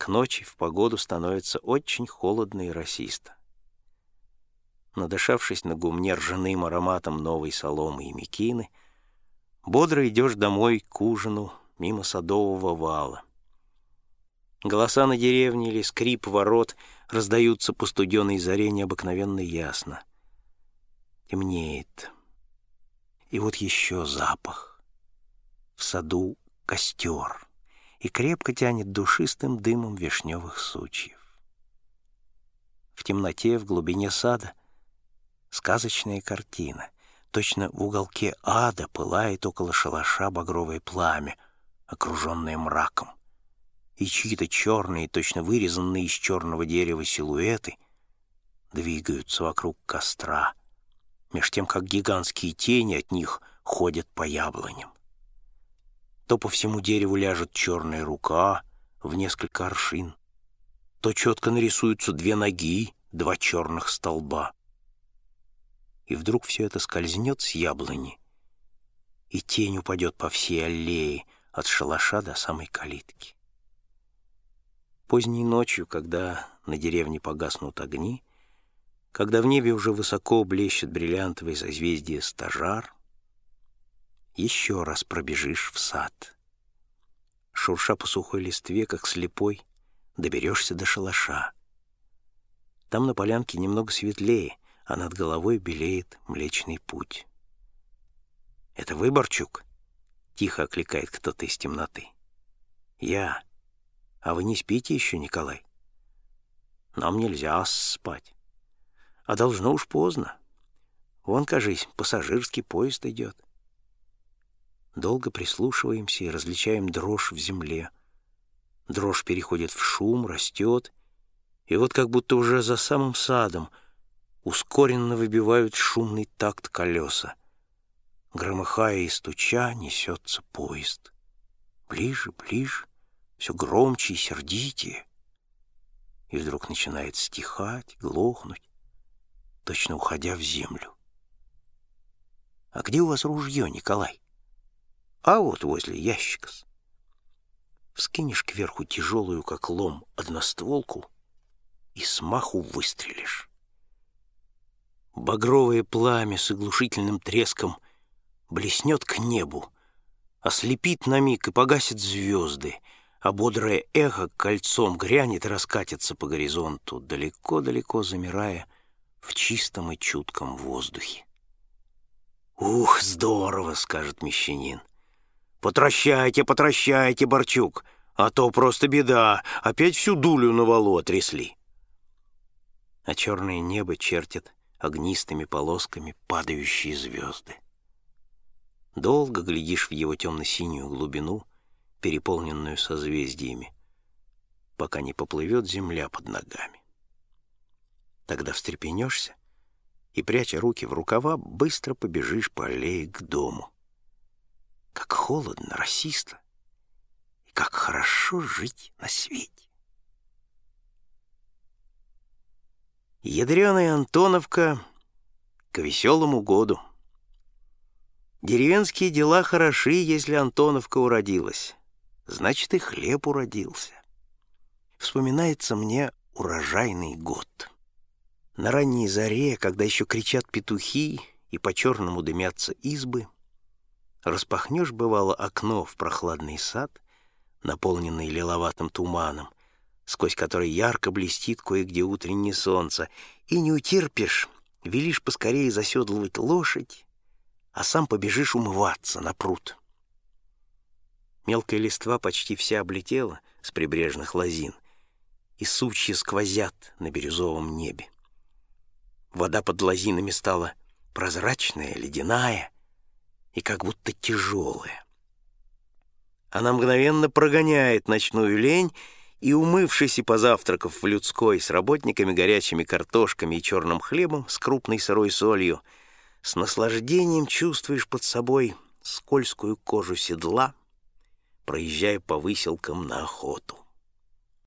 К ночи в погоду становится очень холодно и расисто. Надышавшись на гумне ржаным ароматом новой соломы и мекины, бодро идешь домой к ужину мимо садового вала. Голоса на деревне или скрип ворот раздаются по студеной заре необыкновенно ясно. Темнеет. И вот еще запах. В саду костер и крепко тянет душистым дымом вишневых сучьев. В темноте, в глубине сада сказочная картина. Точно в уголке ада пылает около шалаша багровое пламя, окруженное мраком. И чьи-то черные, точно вырезанные из черного дерева силуэты двигаются вокруг костра, меж тем, как гигантские тени от них ходят по яблоням. То по всему дереву ляжет черная рука в несколько аршин, то четко нарисуются две ноги, два черных столба. И вдруг все это скользнет с яблони, и тень упадет по всей аллее от шалаша до самой калитки. Поздней ночью, когда на деревне погаснут огни, когда в небе уже высоко блещет бриллиантовое созвездие стажар, еще раз пробежишь в сад. Шурша по сухой листве, как слепой, доберешься до шалаша. Там на полянке немного светлее, а над головой белеет Млечный Путь. «Это вы, Борчук?» — тихо окликает кто-то из темноты. «Я. А вы не спите еще, Николай?» «Нам нельзя спать. А должно уж поздно. Вон, кажись, пассажирский поезд идет». Долго прислушиваемся и различаем дрожь в земле. Дрожь переходит в шум, растет, и вот как будто уже за самым садом ускоренно выбивают шумный такт колеса. Громыхая и стуча, несется поезд. Ближе, ближе, все громче и сердитее. И вдруг начинает стихать, глохнуть, точно уходя в землю. «А где у вас ружье, Николай?» «А вот возле ящика -с. Вскинешь кверху тяжелую, как лом, одностволку и смаху выстрелишь. Багровое пламя с оглушительным треском — блеснет к небу, ослепит на миг и погасит звезды, а бодрое эхо кольцом грянет и раскатится по горизонту, далеко-далеко замирая в чистом и чутком воздухе. «Ух, здорово!» — скажет мещанин. «Потращайте, потращайте, Борчук, а то просто беда, опять всю дулю на валу отрясли». А черное небо чертит огнистыми полосками падающие звезды. Долго глядишь в его темно-синюю глубину, переполненную созвездиями, пока не поплывет земля под ногами. Тогда встрепенешься и, пряча руки в рукава, быстро побежишь по аллее к дому. Холодно, расисто, и как хорошо жить на свете. Ядреная Антоновка к веселому году — Деревенские дела хороши, если Антоновка уродилась. Значит, и хлеб уродился. Вспоминается мне урожайный год. На ранней заре, когда еще кричат петухи и по-черному дымятся избы, распахнешь, бывало, окно в прохладный сад, наполненный лиловатым туманом, сквозь который ярко блестит кое-где утреннее солнце, и не утерпишь, велишь поскорее заседлывать лошадь, а сам побежишь умываться на пруд. Мелкая листва почти вся облетела с прибрежных лозин, и сучья сквозят на бирюзовом небе. Вода под лозинами стала прозрачная, ледяная и как будто тяжелая. Она мгновенно прогоняет ночную лень, и, умывшись и позавтракав в людской с работниками, горячими картошками и черным хлебом с крупной сырой солью, с наслаждением чувствуешь под собой скользкую кожу седла, проезжая по выселкам на охоту.